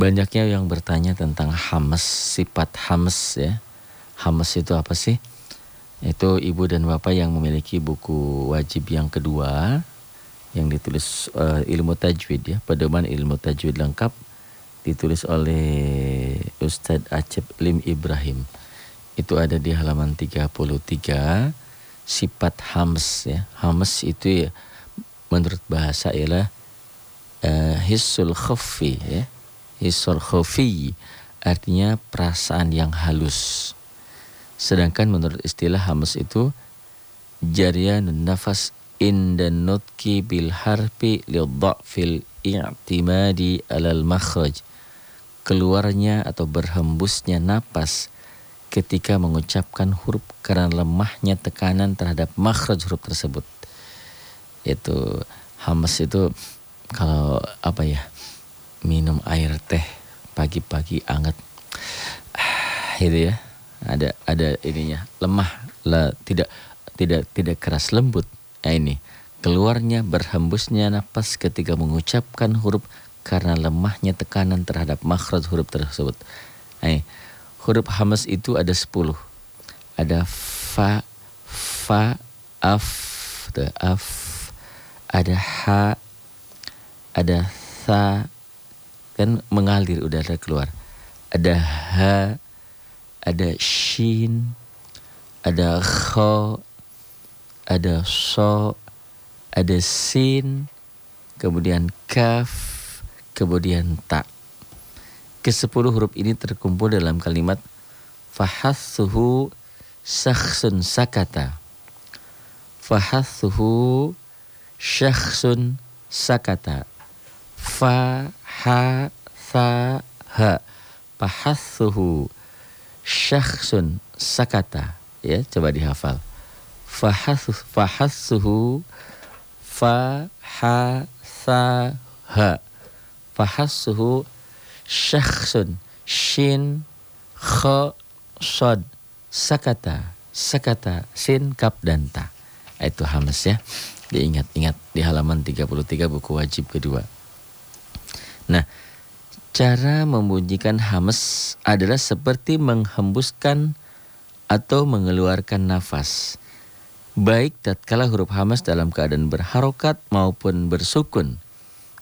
Banyaknya yang bertanya tentang hamas, sifat hamas ya. Hamas itu apa sih? Itu ibu dan bapak yang memiliki buku wajib yang kedua yang ditulis uh, ilmu tajwid ya, pedoman ilmu tajwid lengkap ditulis oleh Ustadz Acep Lim Ibrahim. Itu ada di halaman 33 sifat hams ya. Hams itu ya menurut bahasa ialah uh, hissul khafi ya hisor khofi artinya perasaan yang halus. Sedangkan menurut istilah hamas itu jarian nafas dan nutki bil harfi fil i'timadi alal makhraj. Keluarnya atau berhembusnya napas ketika mengucapkan huruf karena lemahnya tekanan terhadap makhraj huruf tersebut. Itu hamas itu kalau apa ya? Minum air teh pagi-pagi anget. Itu ya. Ada ada ininya. Lemah lah tidak tidak tidak keras lembut. Nah, ini. Keluarnya berhembusnya napas ketika mengucapkan huruf karena lemahnya tekanan terhadap makhraj huruf tersebut. Nah, huruf hamas itu ada 10 ada fa fa af af. Ada ha ada sa kan mengalir udara keluar. Ada ha, ada shin, ada kha, ada so, ada sin, kemudian kaf, kemudian ta. Kesepuluh huruf ini terkumpul dalam kalimat fahassuhu syakhsun sakata. Fahassuhu syakhsun sakata. Fa ha sa ha. Fahassuhu syakhsun sakata. Ya coba dihafal. Fahassu fahassuhu fa ha sa ha. Fahassuhu syakhsun shin kha sad sakata. Sakata sin kap dan ta. Itu hamas ya. Diingat-ingat di halaman 33 buku wajib kedua Nah, cara membunyikan hamas adalah seperti menghembuskan atau mengeluarkan nafas. Baik tatkala huruf hamas dalam keadaan berharokat maupun bersukun.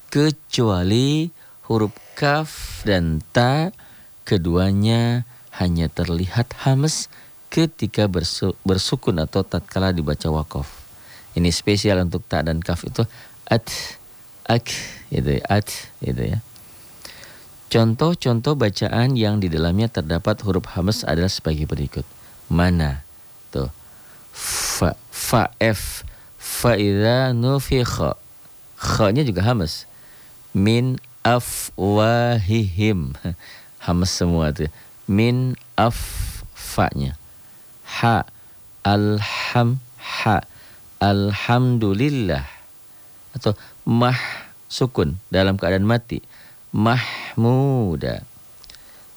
Kecuali huruf kaf dan ta keduanya hanya terlihat hamas ketika bersu bersukun atau tatkala dibaca wakaf. Ini spesial untuk ta dan kaf itu at ak gitu ya, at gitu ya. Contoh-contoh bacaan yang di dalamnya terdapat huruf hamas adalah sebagai berikut. Mana? Tuh. Fa, fa f fa idza nufikha. Kha-nya juga hamas. Min afwahihim. Hamas semua tuh. Min af fa-nya. Ha alham ha alhamdulillah atau mah sukun dalam keadaan mati. Mahmuda.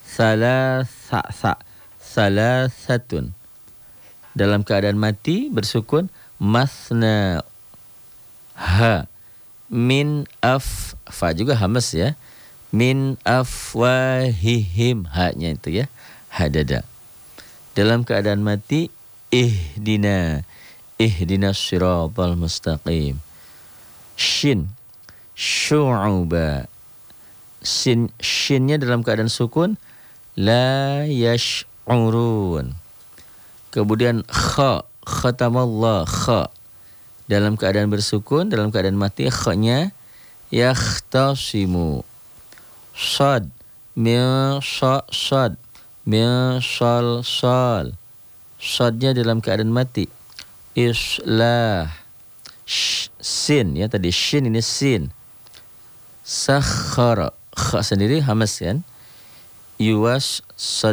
Salasa sa salasatun. Dalam keadaan mati bersukun masna ha. Min af fa juga hamas ya. Min afwahihim haknya itu ya. Hadada. Dalam keadaan mati ihdina. Ihdina siratal mustaqim shin. Syu'uba sin shinnya dalam keadaan sukun. La yash'urun. Kemudian kha khatamallah kha. Dalam keadaan bersukun dalam keadaan mati kha-nya yakhtasimu. Sad. Min sa sad. Min sal sal. Sadnya dalam keadaan mati. Islah sin ya tadi shin ini sin sakhara kha sendiri hamas kan? Yuwas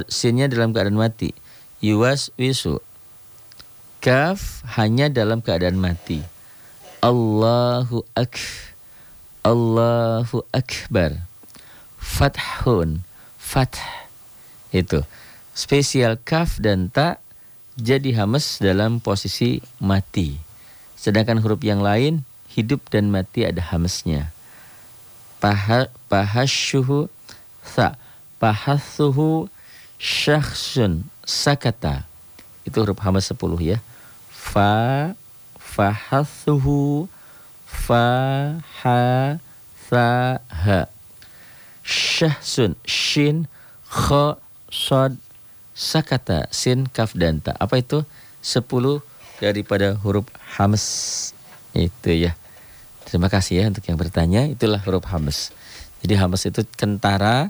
sinnya dalam keadaan mati. Yuwas wisu. Kaf hanya dalam keadaan mati. Allahu ak Allahu akbar. Fathun fath. Itu. Spesial kaf dan ta jadi hamas dalam posisi mati sedangkan huruf yang lain hidup dan mati ada hamasnya pahasyuhu Bahatha. Bahathuhu syakhsun sakata. Itu huruf hamzah 10 ya. Fa fahathuhu fa ha sa ha. Syahsun shin kha sad sakata sin kaf dan ta. Apa itu? 10 daripada huruf hams itu ya. Terima kasih ya untuk yang bertanya. Itulah huruf hams. Jadi hams itu kentara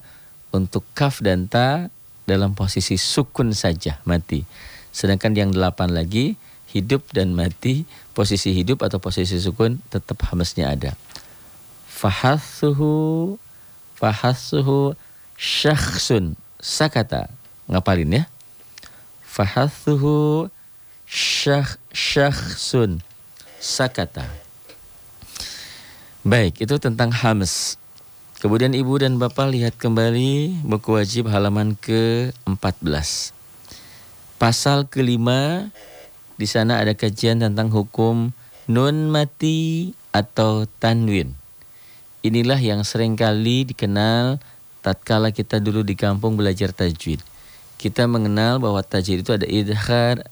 untuk kaf dan ta dalam posisi sukun saja mati. Sedangkan yang delapan lagi hidup dan mati posisi hidup atau posisi sukun tetap hamsnya ada. Fahasuhu fahasuhu syakhsun sakata ngapalin ya. Fahasuhu syakh syakhsun sakata. Baik, itu tentang hams. Kemudian ibu dan bapak lihat kembali buku wajib halaman ke-14. Pasal kelima, di sana ada kajian tentang hukum nun mati atau tanwin. Inilah yang sering kali dikenal tatkala kita dulu di kampung belajar tajwid. Kita mengenal bahwa tajwid itu ada idhar,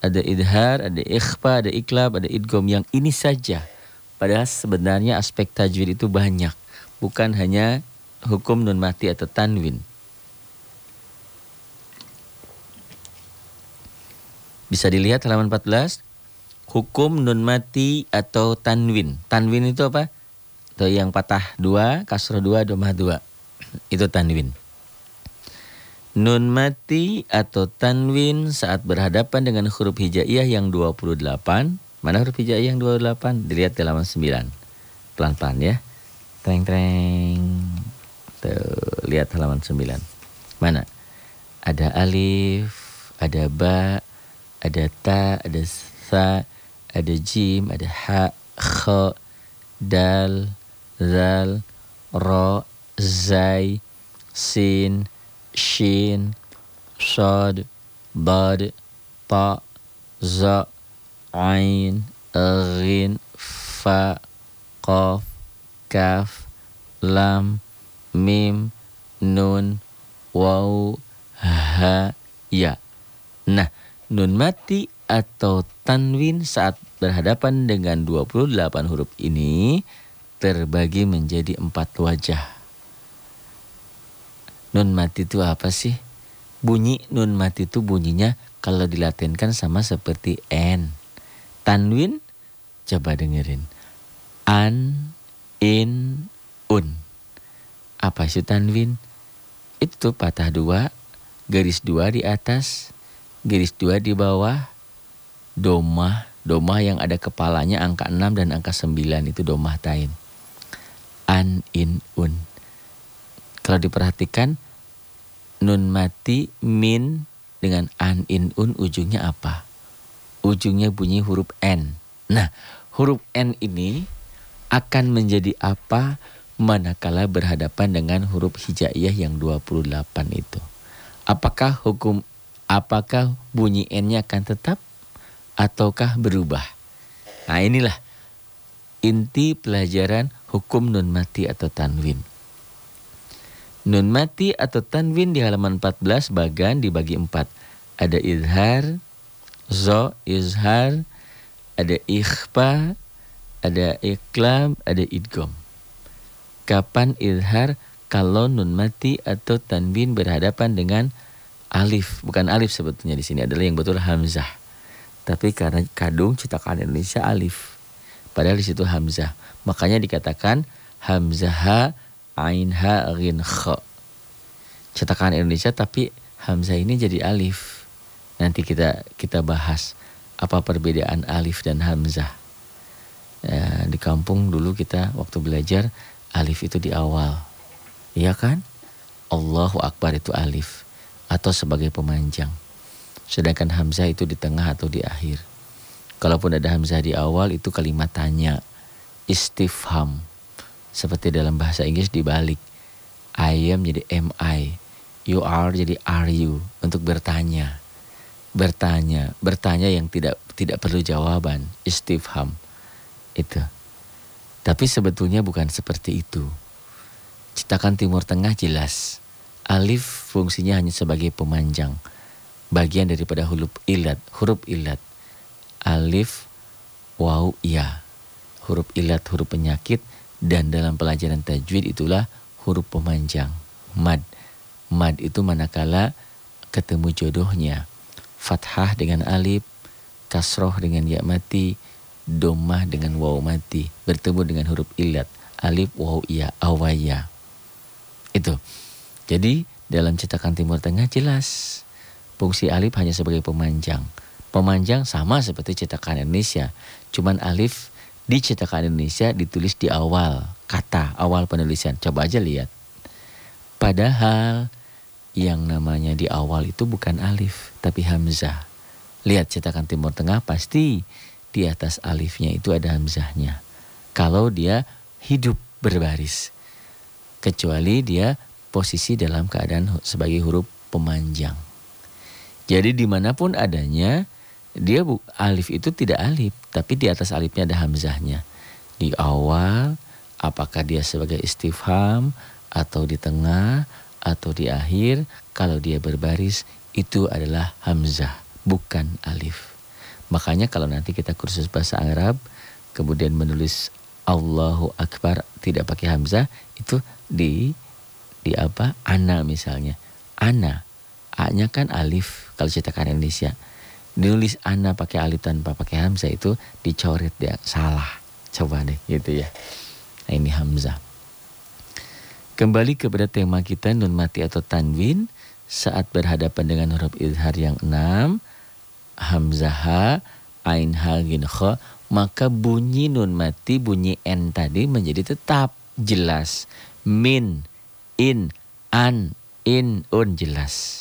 ada idhar, ada ikhfa, ada iklab, ada idgom yang ini saja. Padahal sebenarnya aspek tajwid itu banyak bukan hanya hukum nun mati atau tanwin. Bisa dilihat halaman 14. Hukum nun mati atau tanwin. Tanwin itu apa? Itu yang patah dua, kasroh dua, domah dua. Itu tanwin. Nun mati atau tanwin saat berhadapan dengan huruf hijaiyah yang 28. Mana huruf hijaiyah yang 28? Dilihat di halaman 9. Pelan-pelan ya. Treng treng. Tuh, lihat halaman 9. Mana? Ada alif, ada ba, ada ta, ada sa, ada jim, ada ha, kha, dal, zal, ro, zai, sin, shin, shad, bad, ta, za, ain, ghin, fa, qaf, kaf, lam, mim, nun, waw, ha, ya. Nah, nun mati atau tanwin saat berhadapan dengan 28 huruf ini terbagi menjadi empat wajah. Nun mati itu apa sih? Bunyi nun mati itu bunyinya kalau dilatenkan sama seperti N. Tanwin, coba dengerin. An, in, un. Apa itu tanwin? Itu patah dua, garis dua di atas, garis dua di bawah, domah, domah yang ada kepalanya angka 6 dan angka 9 itu domah tain. An, in, un. Kalau diperhatikan, nun mati, min dengan an, in, un ujungnya apa? Ujungnya bunyi huruf N. Nah, huruf N ini akan menjadi apa manakala berhadapan dengan huruf hijaiyah yang 28 itu. Apakah hukum apakah bunyi n-nya akan tetap ataukah berubah? Nah, inilah inti pelajaran hukum nun mati atau tanwin. Nun mati atau tanwin di halaman 14 bagan dibagi empat. Ada izhar, zo, izhar, ada ikhfa, ada iklam, ada idgom. Kapan izhar kalau nun mati atau tanwin berhadapan dengan alif, bukan alif sebetulnya di sini adalah yang betul hamzah. Tapi karena kadung cetakan Indonesia alif. Padahal di situ hamzah. Makanya dikatakan hamzah ha, ain ha, ghin kha. Cetakan Indonesia tapi hamzah ini jadi alif. Nanti kita kita bahas apa perbedaan alif dan hamzah. Ya, di kampung dulu kita waktu belajar alif itu di awal. Iya kan? Allahu Akbar itu alif atau sebagai pemanjang. Sedangkan hamzah itu di tengah atau di akhir. Kalaupun ada hamzah di awal itu kalimat tanya, istifham. Seperti dalam bahasa Inggris dibalik. I am jadi am I. You are jadi are you untuk bertanya. Bertanya, bertanya yang tidak tidak perlu jawaban, istifham itu. Tapi sebetulnya bukan seperti itu. Citakan Timur Tengah jelas. Alif fungsinya hanya sebagai pemanjang. Bagian daripada huruf ilat, huruf ilat. Alif, waw, ya. Huruf ilat, huruf penyakit. Dan dalam pelajaran tajwid itulah huruf pemanjang. Mad. Mad itu manakala ketemu jodohnya. Fathah dengan alif, kasroh dengan ya mati, domah dengan waw mati. Bertemu dengan huruf ilat. Alif, waw, ya, awaya. Itu. Jadi dalam cetakan Timur Tengah jelas fungsi alif hanya sebagai pemanjang. Pemanjang sama seperti cetakan Indonesia. Cuman alif di cetakan Indonesia ditulis di awal kata, awal penulisan. Coba aja lihat. Padahal yang namanya di awal itu bukan alif, tapi hamzah. Lihat cetakan Timur Tengah pasti di atas alifnya itu ada hamzahnya. Kalau dia hidup berbaris. Kecuali dia posisi dalam keadaan sebagai huruf pemanjang. Jadi di mana pun adanya, dia bu, alif itu tidak alif, tapi di atas alifnya ada hamzahnya. Di awal, apakah dia sebagai istifham, atau di tengah, atau di akhir, kalau dia berbaris, itu adalah hamzah, bukan alif. Makanya kalau nanti kita kursus bahasa Arab, kemudian menulis Allahu Akbar tidak pakai hamzah, itu di di apa ana misalnya ana a-nya kan alif kalau cetakan Indonesia nulis ana pakai alif tanpa pakai hamzah itu dicoret dia. Salah. Coba deh gitu ya. Nah, ini hamzah. Kembali kepada tema kita nun mati atau tanwin saat berhadapan dengan huruf izhar yang enam hamzah ain ha gin kho maka bunyi nun mati bunyi n tadi menjadi tetap jelas. Min in, an, in, un jelas.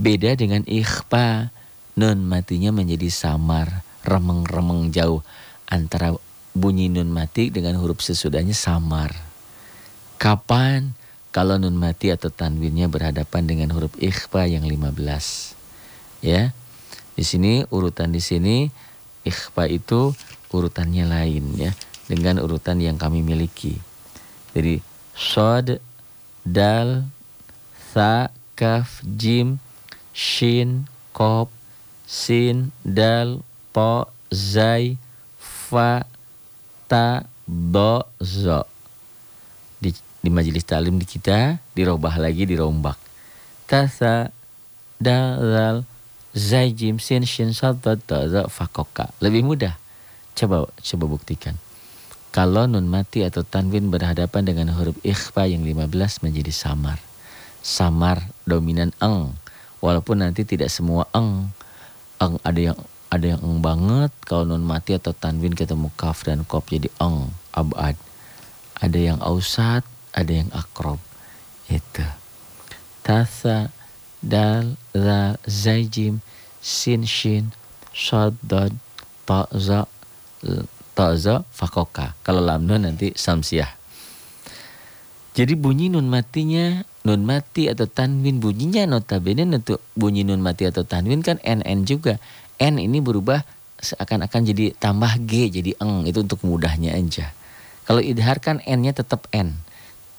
Beda dengan ikhfa, nun matinya menjadi samar, remeng-remeng jauh. Antara bunyi nun mati dengan huruf sesudahnya samar. Kapan? Kalau nun mati atau tanwinnya berhadapan dengan huruf ikhfa yang 15. Ya. Di sini urutan di sini ikhfa itu urutannya lain ya dengan urutan yang kami miliki. Jadi sod dal, sa, kaf, jim, shin, kop, sin, dal, po, zai, fa, ta, do, zo. Di, di majelis talim di kita dirubah lagi dirombak. Tasa, dal, dal, zai, jim, sin, shin, sa, do, zo, fakoka. Lebih mudah. Coba coba buktikan. Kalau nun mati atau tanwin berhadapan dengan huruf ikhfa yang 15 menjadi samar. Samar dominan eng. Walaupun nanti tidak semua eng. Eng ada yang ada yang eng banget kalau nun mati atau tanwin ketemu kaf dan kop jadi eng, abad. Ada yang ausat, ada yang akrob. Itu. Tasa, dal, za, zaijim, sin, shin, shad, dad, ta, za, ta'za fakoka. Kalau lam nun nanti samsiah. Jadi bunyi nun matinya nun mati atau tanwin bunyinya notabene untuk bunyi nun mati atau tanwin kan nn juga. N ini berubah seakan-akan jadi tambah g jadi eng itu untuk mudahnya aja. Kalau idhar kan n-nya tetap n.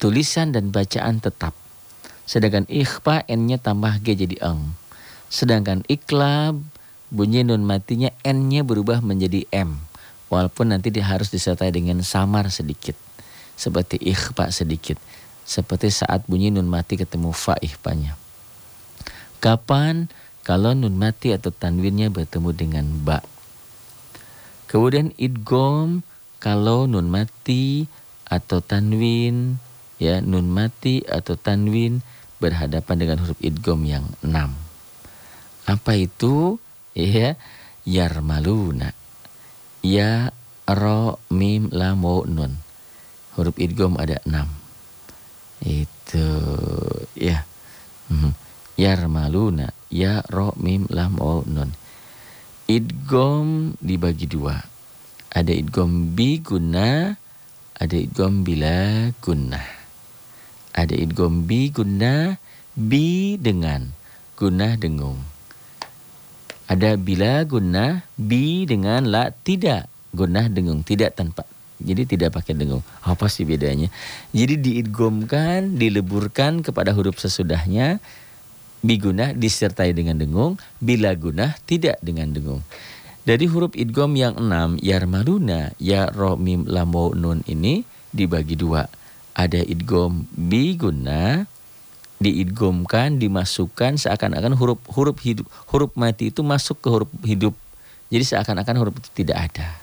Tulisan dan bacaan tetap. Sedangkan ikhfa n-nya tambah g jadi eng. Sedangkan iklab bunyi nun matinya n-nya berubah menjadi m Walaupun nanti dia harus disertai dengan samar sedikit. Seperti ikhfa sedikit. Seperti saat bunyi nun mati ketemu fa ikhfanya. Kapan? Kalau nun mati atau tanwinnya bertemu dengan ba. Kemudian idgom kalau nun mati atau tanwin ya nun mati atau tanwin berhadapan dengan huruf idgom yang enam. Apa itu? Ya, yarmaluna ya, ro, mim, lam, waw, nun. Huruf idgom ada enam. Itu ya. Hmm. Yarmaluna, ya, ro, mim, lam, waw, nun. Idgom dibagi dua. Ada idgom bi guna, ada idgom bila guna. Ada idgom bi guna, bi dengan, guna dengung. Ada bila guna bi dengan la tidak guna dengung tidak tanpa Jadi tidak pakai dengung. Apa sih bedanya? Jadi diidgomkan, dileburkan kepada huruf sesudahnya. Biguna disertai dengan dengung, bila guna tidak dengan dengung. Dari huruf idgom yang enam, yarmaluna, ya ro mim lam nun ini dibagi dua. Ada idgom biguna, diidgomkan, dimasukkan seakan-akan huruf huruf hidup huruf mati itu masuk ke huruf hidup. Jadi seakan-akan huruf itu tidak ada.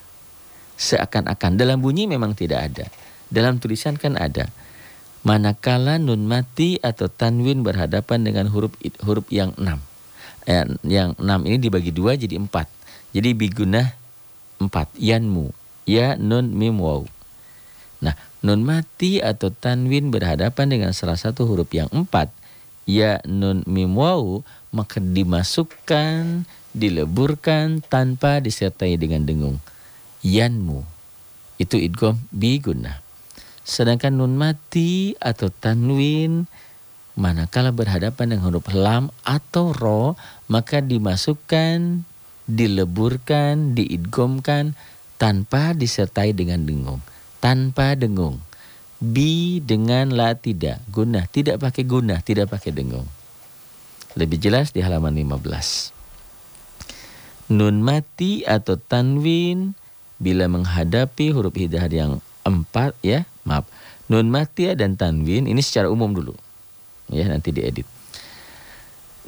Seakan-akan dalam bunyi memang tidak ada. Dalam tulisan kan ada. Manakala nun mati atau tanwin berhadapan dengan huruf huruf yang enam. Eh, yang enam ini dibagi dua jadi empat. Jadi bigunah empat. Yanmu. Ya nun mim waw. Nah, nun mati atau tanwin berhadapan dengan salah satu huruf yang empat, ya nun mim waw, maka dimasukkan, dileburkan tanpa disertai dengan dengung. Yanmu. Itu idgham bi gunnah. Sedangkan nun mati atau tanwin manakala berhadapan dengan huruf lam atau ro maka dimasukkan, dileburkan, diidgomkan tanpa disertai dengan dengung tanpa dengung. Bi dengan la tidak. Guna. Tidak pakai guna. Tidak pakai dengung. Lebih jelas di halaman 15. Nun mati atau tanwin bila menghadapi huruf hidayah yang empat ya maaf nun mati dan tanwin ini secara umum dulu ya nanti diedit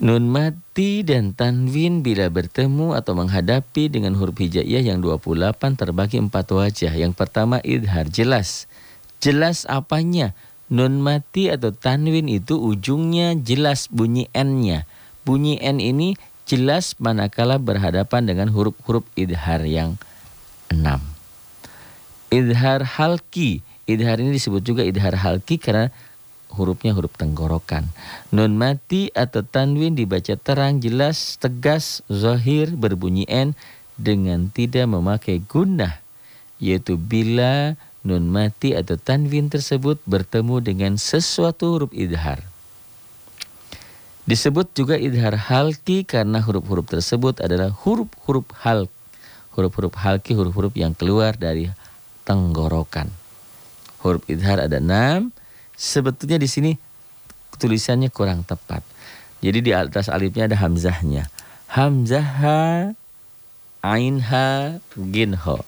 Nun mati dan tanwin bila bertemu atau menghadapi dengan huruf hijaiyah yang 28 terbagi empat wajah. Yang pertama idhar, jelas. Jelas apanya? Nun mati atau tanwin itu ujungnya jelas bunyi N-nya. Bunyi N ini jelas manakala berhadapan dengan huruf-huruf idhar yang. Idhar halki. Idhar ini disebut juga idhar halki karena hurufnya huruf tenggorokan. Nun mati atau tanwin dibaca terang, jelas, tegas, zahir, berbunyi N dengan tidak memakai gunnah. Yaitu bila nun mati atau tanwin tersebut bertemu dengan sesuatu huruf idhar. Disebut juga idhar halki karena huruf-huruf tersebut adalah huruf-huruf hal. Huruf-huruf halki, huruf-huruf yang keluar dari tenggorokan. Huruf idhar ada enam, sebetulnya di sini tulisannya kurang tepat. Jadi di atas alifnya ada hamzahnya. Hamzah ha, ain ha, gin ho.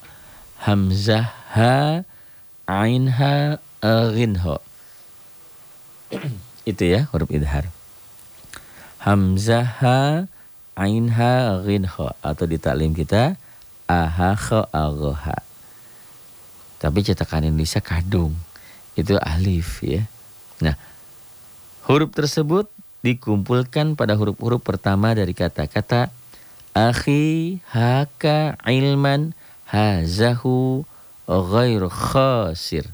Hamzah ha, ain ha, gin ho. Itu ya huruf idhar. Hamzah ha, ain ha, gin ho. Atau di taklim kita, aha kho agoha. Tapi cetakan Indonesia kadung itu alif ya. Nah, huruf tersebut dikumpulkan pada huruf-huruf pertama dari kata-kata akhi haka ilman hazahu ghair khasir.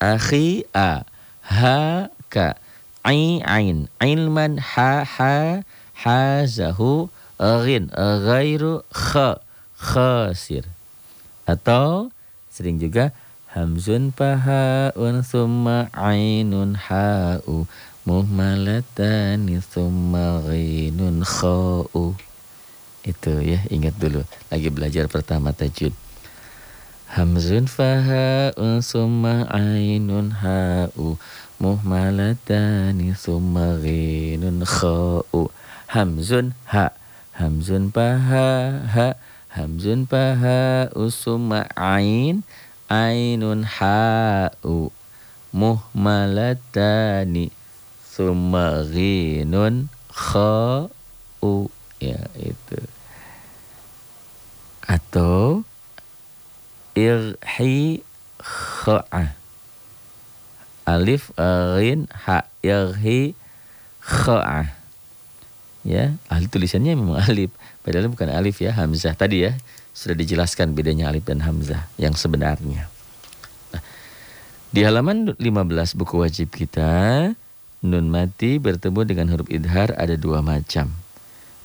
Akhi a haka ai ain ilman ha ha hazahu ghin ghairu kha khasir. Atau sering juga Hamzun pahaun summa ainun ha'u Muhmalatani summa ghinun kha'u. Itu ya ingat dulu Lagi belajar pertama tajud Hamzun fahaun summa ainun ha'u Muhmalatani summa ghinun kha'u. Hamzun ha Hamzun paha ha. Hamzun paha usumma ain. Ainun ha'u muhmalatani. Summa ghinun kha'u. Ya itu. Atau irhi kha'a alif ghin ha. Irhi kha'a ya alif tulisannya memang alif padahal bukan alif ya hamzah tadi ya sudah dijelaskan bedanya alif dan hamzah yang sebenarnya. Nah, di halaman 15 buku wajib kita, nun mati bertemu dengan huruf idhar ada dua macam.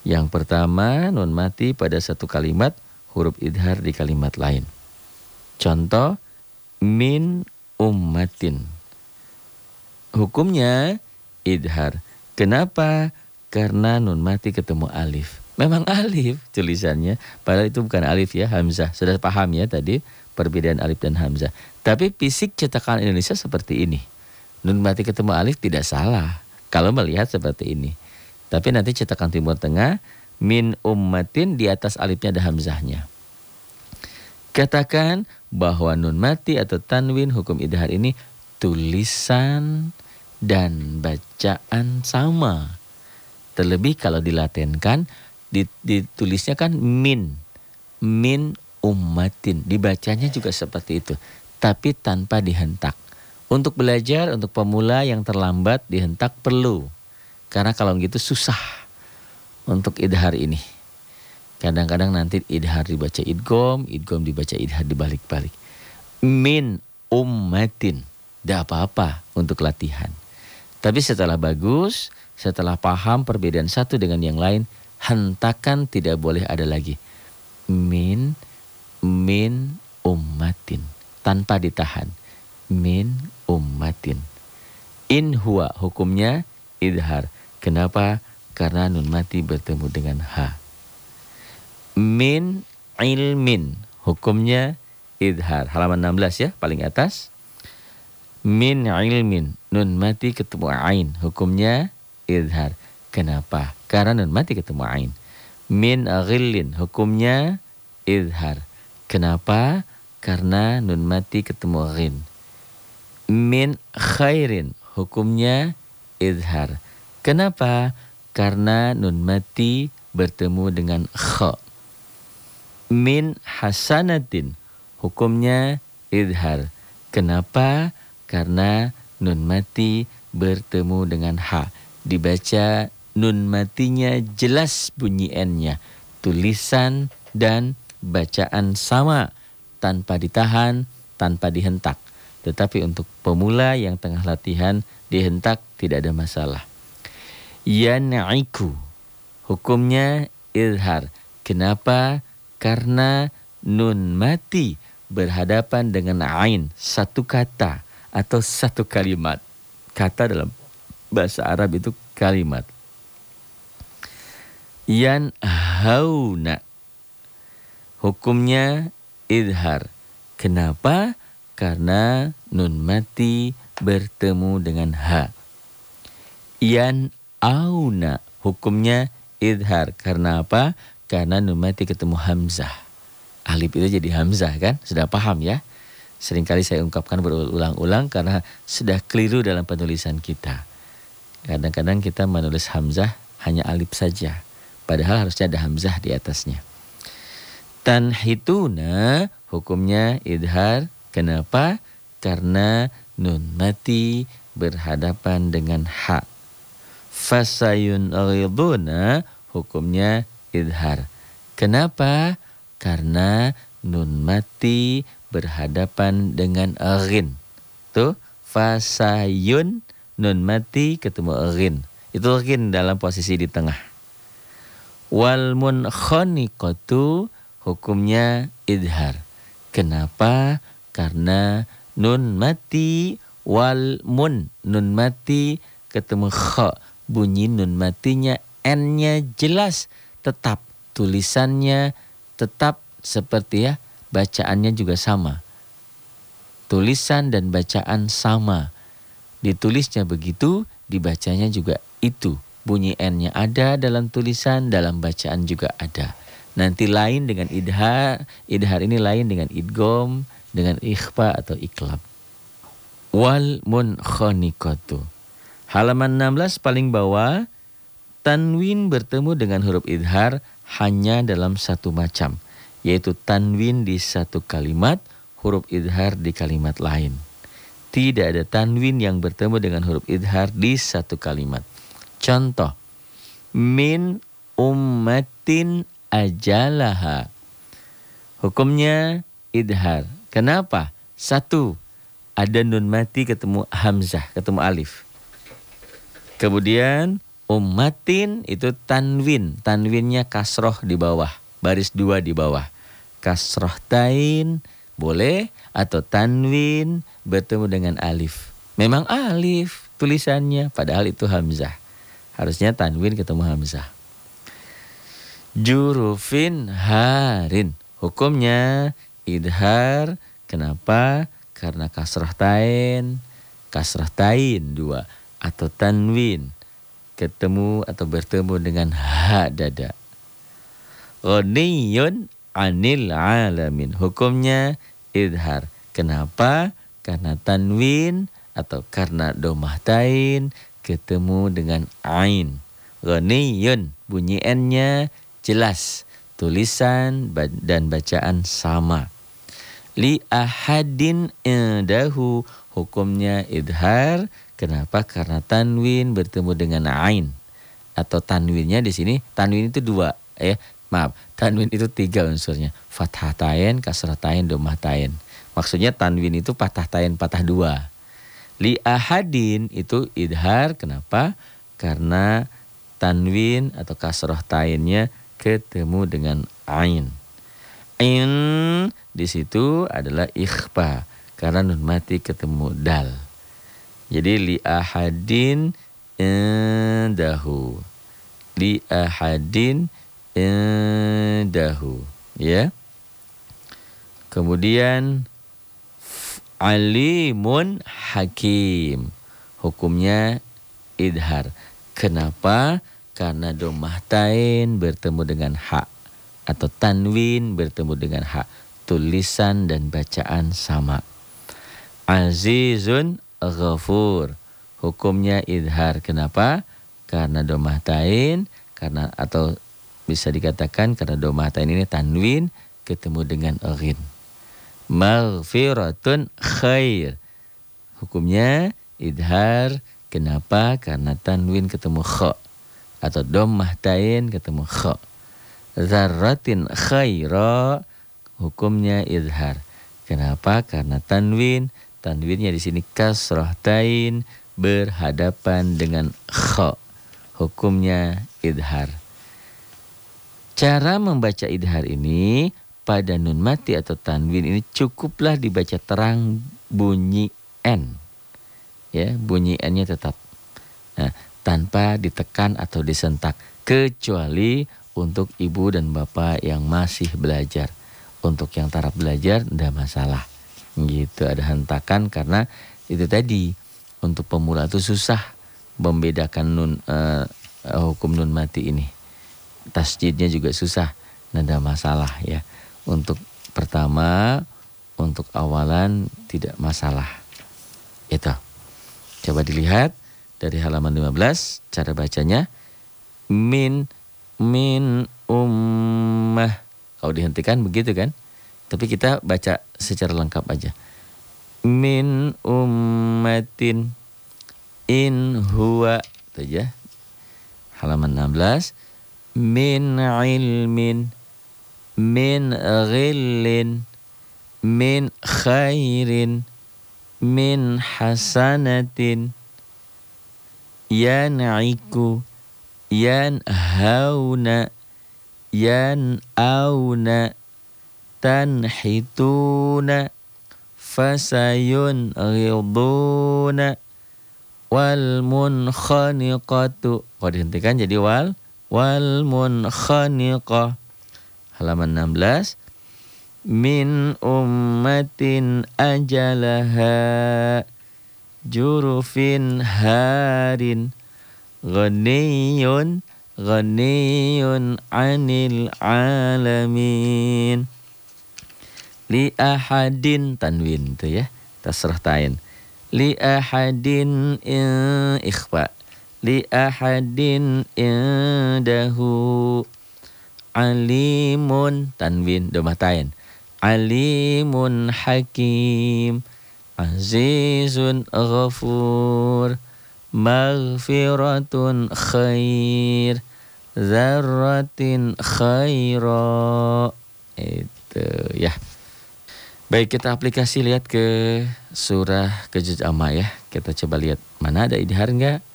Yang pertama, nun mati pada satu kalimat, huruf idhar di kalimat lain. Contoh, min ummatin. Hukumnya idhar. Kenapa? Karena nun mati ketemu alif. Memang alif tulisannya, padahal itu bukan alif ya, hamzah. Sudah paham ya tadi perbedaan alif dan hamzah. Tapi fisik cetakan Indonesia seperti ini. Nun mati ketemu alif tidak salah kalau melihat seperti ini. Tapi nanti cetakan Timur Tengah min ummatin di atas alifnya ada hamzahnya. Katakan bahwa nun mati atau tanwin hukum idhar ini tulisan dan bacaan sama. Terlebih kalau dilatenkan ditulisnya kan min. Min ummatin. Dibacanya juga seperti itu. Tapi tanpa dihentak. Untuk belajar untuk pemula yang terlambat dihentak perlu. Karena kalau gitu susah untuk idhar ini. Kadang-kadang nanti idhar dibaca idgom idgom dibaca idhar dibalik-balik. Min ummatin. Tidak apa-apa untuk latihan tapi setelah bagus setelah paham perbedaan satu dengan yang lain hentakan tidak boleh ada lagi. Min min ummatin tanpa ditahan. Min ummatin. In huwa hukumnya idhar. Kenapa? Karena nun mati bertemu dengan ha. Min ilmin hukumnya idhar. Halaman 16 ya, paling atas. Min ilmin nun mati ketemu ain hukumnya idhar. Kenapa? Karena nun mati ketemu ain. Min ghillin hukumnya izhar. Kenapa? Karena nun mati ketemu ghin. Min khairin hukumnya izhar. Kenapa? Karena nun mati bertemu dengan kha. Min hasanatin hukumnya izhar. Kenapa? Karena nun mati bertemu dengan ha. Dibaca nun matinya jelas bunyi n-nya. Tulisan dan bacaan sama tanpa ditahan, tanpa dihentak. Tetapi untuk pemula yang tengah latihan dihentak tidak ada masalah. Yan'iku hukumnya izhar. Kenapa? Karena nun mati berhadapan dengan ain satu kata atau satu kalimat. Kata dalam bahasa Arab itu kalimat yan hauna. Hukumnya idhar. Kenapa? Karena nun mati bertemu dengan ha. Yan auna. Hukumnya idhar. Karena apa? Karena nun mati ketemu hamzah. Alif itu jadi hamzah kan? Sudah paham ya? Seringkali saya ungkapkan berulang-ulang karena sudah keliru dalam penulisan kita. Kadang-kadang kita menulis hamzah hanya alif saja. Padahal harusnya ada hamzah di atasnya. Tanhituna hukumnya idhar. Kenapa? Karena nun mati berhadapan dengan ha. Fasayun riduna hukumnya idhar. Kenapa? Karena nun mati berhadapan dengan rin. Tuh, fasayun nun mati ketemu rin. Itu rin dalam posisi di tengah. Wal munkhaniqatu hukumnya idhar. Kenapa? Karena nun mati wal mun nun mati ketemu kha bunyi nun matinya n-nya jelas tetap tulisannya tetap seperti ya bacaannya juga sama tulisan dan bacaan sama ditulisnya begitu dibacanya juga itu bunyi N-nya ada dalam tulisan, dalam bacaan juga ada. Nanti lain dengan idhar, idhar ini lain dengan idgom, dengan ikhfa atau iklab. Wal munkhaniqatu. Halaman 16 paling bawah, tanwin bertemu dengan huruf idhar hanya dalam satu macam, yaitu tanwin di satu kalimat, huruf idhar di kalimat lain. Tidak ada tanwin yang bertemu dengan huruf idhar di satu kalimat. Contoh, min ummatin ajalaha. Hukumnya idhar. Kenapa? Satu, ada nun mati ketemu hamzah, ketemu alif. Kemudian ummatin itu tanwin. Tanwinnya kasroh di bawah, baris dua di bawah. Kasroh tain boleh atau tanwin bertemu dengan alif. Memang alif tulisannya, padahal itu hamzah. Harusnya tanwin ketemu hamzah. Jurufin harin. Hukumnya idhar Kenapa? Karena kasrah tain, kasrah tain dua atau tanwin ketemu atau bertemu dengan ha dada. Ghaniyun anil alamin. Hukumnya idhar. Kenapa? Karena tanwin atau karena domah tain ketemu dengan ain. Ghaniyun bunyi n-nya jelas. Tulisan dan bacaan sama. Li ahadin indahu hukumnya idhar. Kenapa? Karena tanwin bertemu dengan ain. Atau tanwinnya di sini, tanwin itu dua. Ya, maaf, tanwin itu tiga unsurnya. Fathah tain, kasrah tain, domah tain. Maksudnya tanwin itu patah tain, patah dua. Li ahadin itu idhar. Kenapa? Karena tanwin atau kasroh tainnya ketemu dengan ain. Ain di situ adalah ikhfa karena nun mati ketemu dal. Jadi li ahadin indahu. Li ahadin indahu, ya. Kemudian alimun hakim. Hukumnya idhar. Kenapa? Karena domah tain bertemu dengan hak atau tanwin bertemu dengan hak. Tulisan dan bacaan sama. Azizun ghafur. Hukumnya idhar. Kenapa? Karena domah tain, karena atau bisa dikatakan karena tain ini tanwin ketemu dengan ghin. Maghfiratun khair. Hukumnya idhar Kenapa? Karena tanwin ketemu kha atau dhammah tain ketemu kha. Zarratin khaira hukumnya izhar. Kenapa? Karena tanwin, tanwinnya di sini kasrah tain berhadapan dengan kha. Hukumnya idhar. Cara membaca idhar ini pada nun mati atau tanwin ini cukuplah dibaca terang bunyi n. Ya bunyi n-nya tetap. Nah, tanpa ditekan atau disentak kecuali untuk ibu dan bapak yang masih belajar. Untuk yang taraf belajar tidak masalah. Gitu ada hentakan karena itu tadi untuk pemula itu susah membedakan nun uh, hukum nun mati ini tasjidnya juga susah tidak masalah ya untuk pertama untuk awalan tidak masalah itu Coba dilihat dari halaman 15 cara bacanya min min ummah. Kalau dihentikan begitu kan? Tapi kita baca secara lengkap aja. Min ummatin in huwa itu aja. Halaman 16 min ilmin min ghillin min khairin min hasanatin. Yan'iku yanhauna yan'auna tanhituna fasayun ghiduna wal munkhaniqatu. Kalau dihentikan jadi wal wal munkhaniqah halaman 16 min ummatin ajalaha jurufin harin. Ghaniyun ghaniyun anil alamin. Li ahadin tanwin tu ya tasrah tain. Li ahadin ikhfa li ahadin indahu alimun tanwin domah tain alimun hakim azizun ghafur maghfiratun khair zarratin khaira itu ya. Baik kita aplikasi lihat ke surah kejuz amma ya. Kita coba lihat mana ada idhar enggak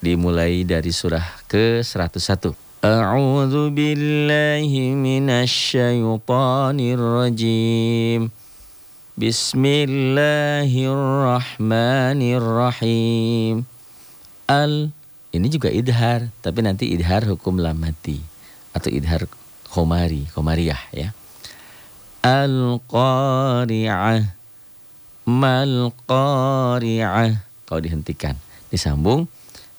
dimulai dari surah ke-101. A'udzu billahi minasyaitonir rajim. Bismillahirrahmanirrahim. Al ini juga idhar, tapi nanti idhar hukum lamati atau idhar komari, komariah ya. Al-qari'ah mal qari'ah. Kau dihentikan. Disambung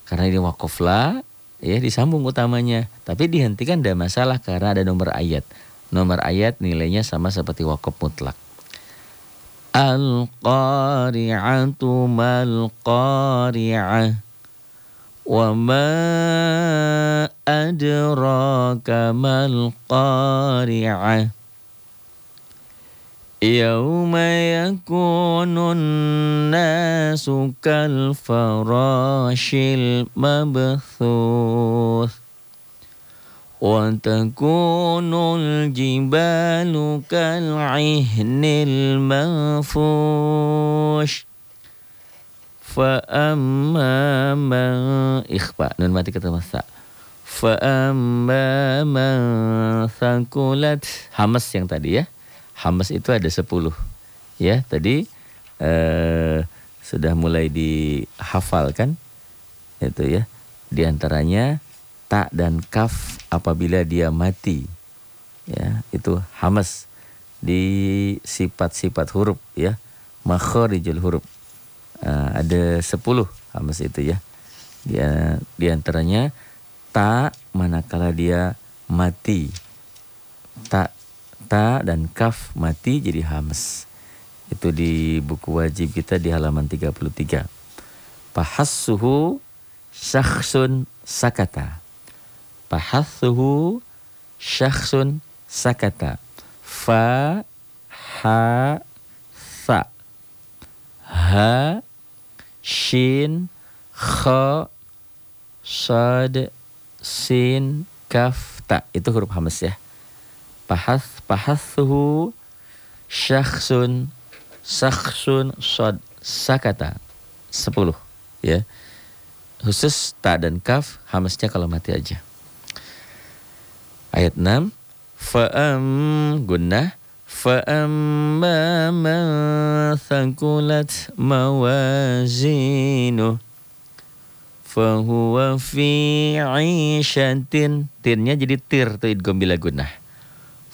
karena ini wakofla ya disambung utamanya. Tapi dihentikan tidak masalah karena ada nomor ayat. Nomor ayat nilainya sama seperti wakof mutlak. Al-qari'atu mal qari'ah. Wa ma adraka mal qari'ah. يوم يكون الناس كالفراش المبثوث وتكون الجبال كالعهن المنفوش فأما من إخفاء نون mati ketemu فأما من ثقلت hamas yang tadi ya Hamas itu ada 10. Ya, tadi eh, sudah mulai dihafalkan itu ya. Di antaranya ta dan kaf apabila dia mati. Ya, itu hamas di sifat-sifat huruf ya. Makharijul huruf. Uh, ada 10 hamas itu ya. Dia di antaranya ta manakala dia mati. Tak ta dan kaf mati jadi hams. Itu di buku wajib kita di halaman 33. Pahassuhu syakhsun sakata. Pahassuhu syakhsun sakata. Fa ha sa. Ha shin kha sad sin kaf ta. Itu huruf hamas ya. Pahas pahasuhu syakhsun sakhsun sod sakata. Sepuluh ya. Khusus ta dan kaf hamasnya kalau mati aja. Ayat 6 fa'am gunnah. Fa'amma man thakulat mawazinu. Fahuwa fi 'ishatin. Tirnya jadi tir tuh idgham bila gunnah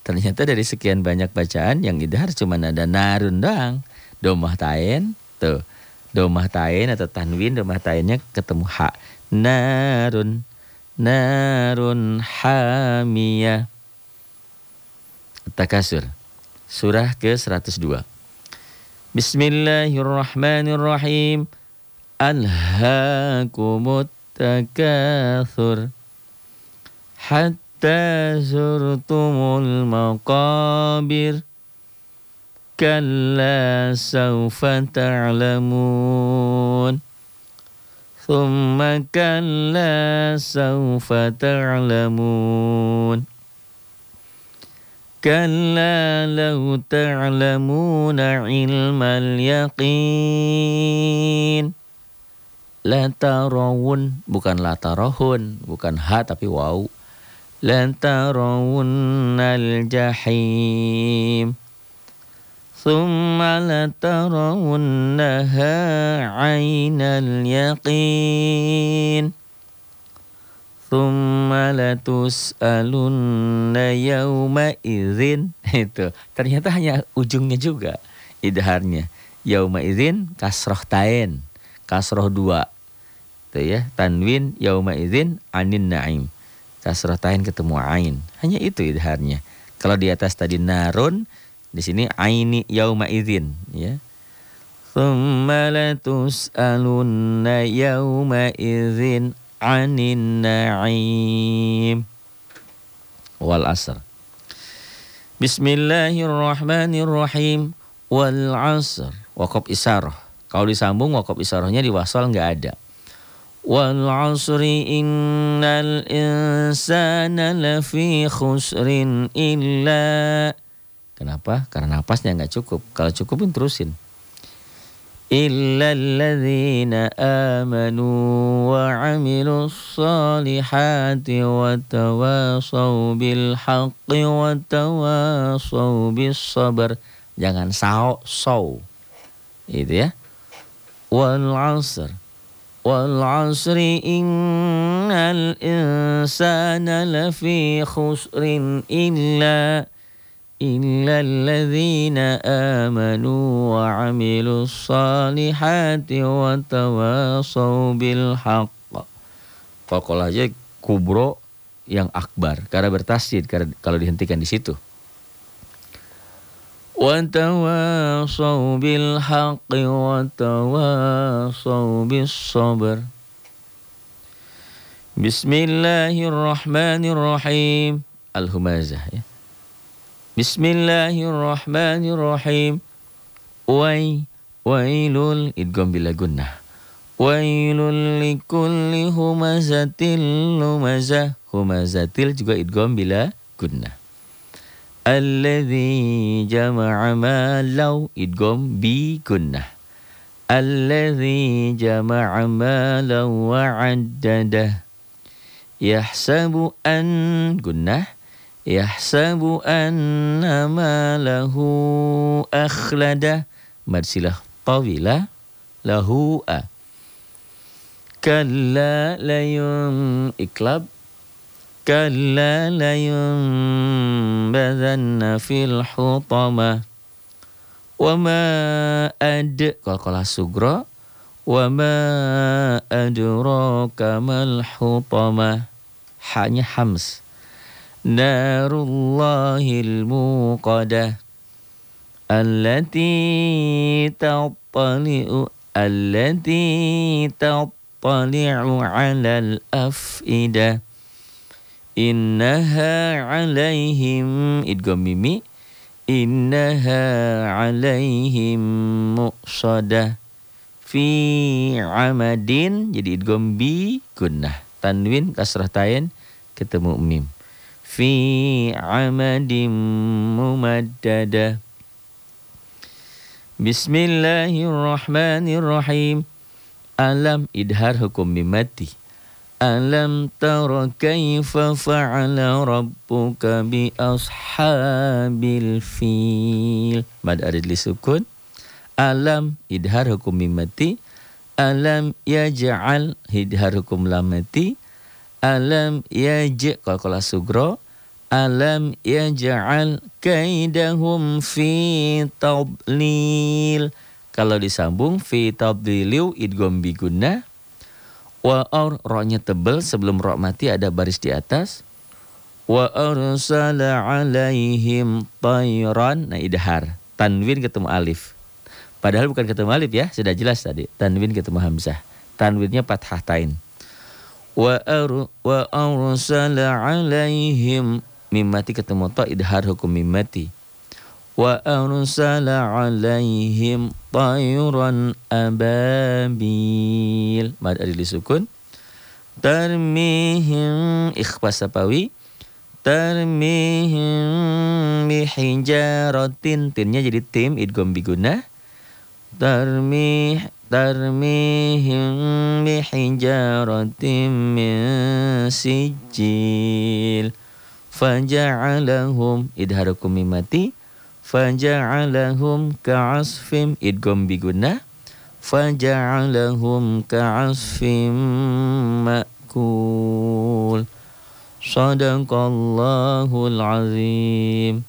Ternyata dari sekian banyak bacaan yang idhar cuma ada narun doang. Domah tain, tuh. Domah tain atau tanwin, domah tainnya ketemu ha. Narun, narun hamiyah. Takasur. Surah ke-102. Bismillahirrahmanirrahim. Alhaakumut takathur. Hatta حتى زرتم المقابر كلا سوف تعلمون ثم كلا سوف تعلمون كلا لو تعلمون علم اليقين لا ترون bukan la tarahun bukan ha tapi wow لترون الجحيم ثم لترونها عين اليقين ثم لتسألن يومئذ itu ternyata hanya ujungnya juga idharnya yauma idzin kasroh tain kasroh dua itu ya tanwin yauma idzin anin naim kasrah tain ketemu ain. Hanya itu idharnya. Kalau di atas tadi narun, di sini aini yauma idzin, ya. Thumma latus'alunna yauma idzin anin na'im. Wal asr. Bismillahirrahmanirrahim. Wal asr. Wakop isarah. Kalau disambung wakop isarahnya di wasal nggak ada. والعصر إن الإنسان لفي خسر إلا Kenapa? Karena napasnya nggak cukup. Kalau cukup pun terusin. إلا الذين آمنوا وعملوا الصالحات وتواصوا بالحق وتواصوا بالصبر jangan sao so itu ya wal asr wal asri innal insana lafi khusrin illa إلا الذين آمنوا وعملوا الصالحات وتواصوا بالحق Fakol aja kubro yang akbar karena bertasjid kalau dihentikan di situ. وتواصوا بالحق وتواصوا بالصبر بسم الله الرحمن الرحيم الهمازة ya. Bismillahirrahmanirrahim. Wai wailul idgham bila gunnah. Wailul likulli humazatil lumazah. Humazatil juga idgham bila gunnah. Alladhi jama'a malau idgham bi gunnah. Alladhi jama'a malau wa'addadah. Yahsabu an gunnah Yahsabu anna malahu akhlada Madsilah tawilah lahu a Kalla layun iklab كلا لينبذن في الحطمة. وما أد قال سجرا وما أدراك ما الحطمة. حاني حمس نار الله الموقدة. التي تطلع التي تطلع على الأفئدة. Innaha alaihim idgomimi innaha alaihim muqsadah. Fi amadin jadi idgombi bi gunnah. Tanwin kasrah tain ketemu mim. Fi amadin mumaddada Bismillahirrahmanirrahim. Alam idhar hukum mimati Alam tara kaifa fa'ala rabbuka bi ashabil fil. Mad li sukun. Alam idhar hukum mimati. Alam yaj'al idhar hukum lamati. Alam yaj kalau kalau sugro. Alam yaj'al kaidahum fi tadlil. Kalau disambung fi tadlilu idgham bi gunnah wa ar ro-nya tebel sebelum ro mati ada baris di atas. Wa arsala alaihim tayran. Nah idhar. Tanwin ketemu alif. Padahal bukan ketemu alif ya sudah jelas tadi. Tanwin ketemu hamzah. Tanwinnya fathah tain. Wa ar wa arsala alaihim. Mimati ketemu ta idhar hukum mimati wa arsala alaihim tayran ababil mad adil sukun. tarmihim ikhfas sapawi tarmihim bihijaratin tinnya jadi tim idgham biguna tarmih tarmihim bihijaratin min sijil faja'alahum idharukum mimati faja'alahum ka'asfim idgham biguna faja'alahum ka'asfim ma'kul sadaqallahul azim